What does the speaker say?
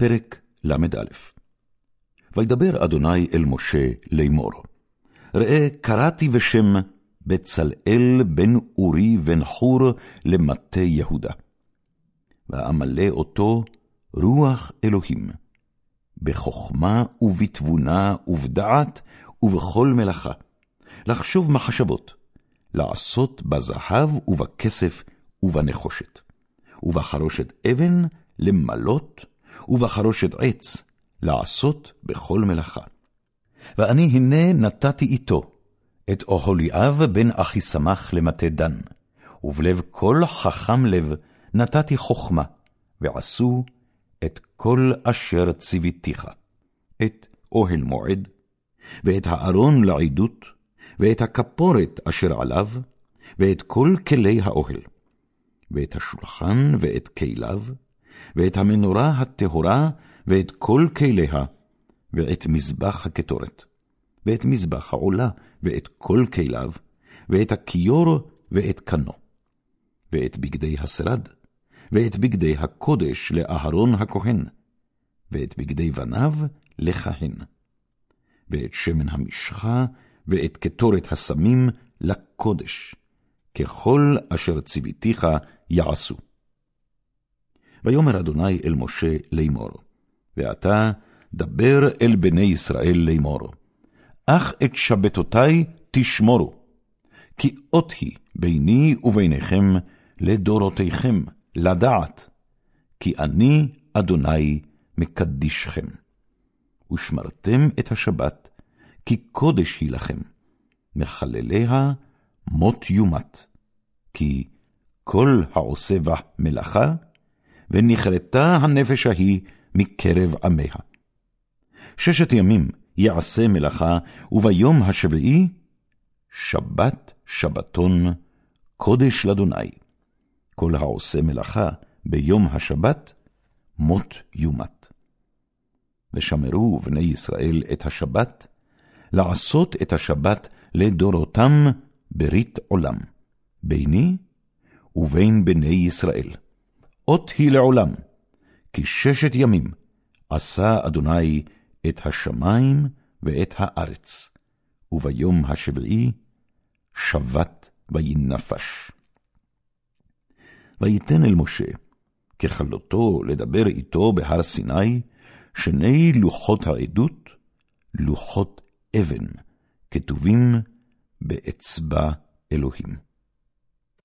פרק ל"א וידבר אדוני אל משה לאמור, ראה קראתי בשם בצלאל בן אורי בן חור למטה יהודה. ואמלא אותו רוח אלוהים, בחכמה ובתבונה ובדעת ובכל מלאכה, לחשוב מחשבות, לעשות בזהב ובכסף ובנחושת, ובחרושת אבן למלות, ובחרושת עץ לעשות בכל מלאכה. ואני הנה נתתי איתו את אהוליאב בן אחיסמך למטה דן, ובלב כל חכם לב נתתי חכמה, ועשו את כל אשר ציוויתיך, את אוהל מועד, ואת הארון לעדות, ואת הכפורת אשר עליו, ואת כל כלי האוהל, ואת השולחן ואת כליו, ואת המנורה הטהורה, ואת כל כליה, ואת מזבח הקטורת, ואת מזבח העולה, ואת כל כליו, ואת הכיור, ואת קנו, ואת בגדי השרד, ואת בגדי הקודש לאהרון הכהן, ואת בגדי בניו לכהן, ואת שמן המשחה, ואת קטורת הסמים לקודש, ככל אשר ציוויתיך יעשו. ויאמר אדוני אל משה לאמור, ועתה דבר אל בני ישראל לאמור, אך את שבתותי תשמורו, כי אות היא ביני וביניכם לדורותיכם, לדעת, כי אני, אדוני, מקדישכם. ושמרתם את השבת, כי קודש היא לכם, מחלליה מות יומת, כי כל העושה בה מלאכה, ונכרתה הנפש ההיא מקרב עמיה. ששת ימים יעשה מלאכה, וביום השביעי, שבת שבתון, קודש לאדוני. כל העושה מלאכה ביום השבת, מות יומת. ושמרו בני ישראל את השבת, לעשות את השבת לדורותם ברית עולם, ביני ובין בני ישראל. אות היא לעולם, כי ששת ימים עשה אדוני את השמיים ואת הארץ, וביום השביעי שבת וינפש. ויתן אל משה, ככלותו לדבר איתו בהר סיני, שני לוחות העדות, לוחות אבן, כתובים באצבע אלוהים.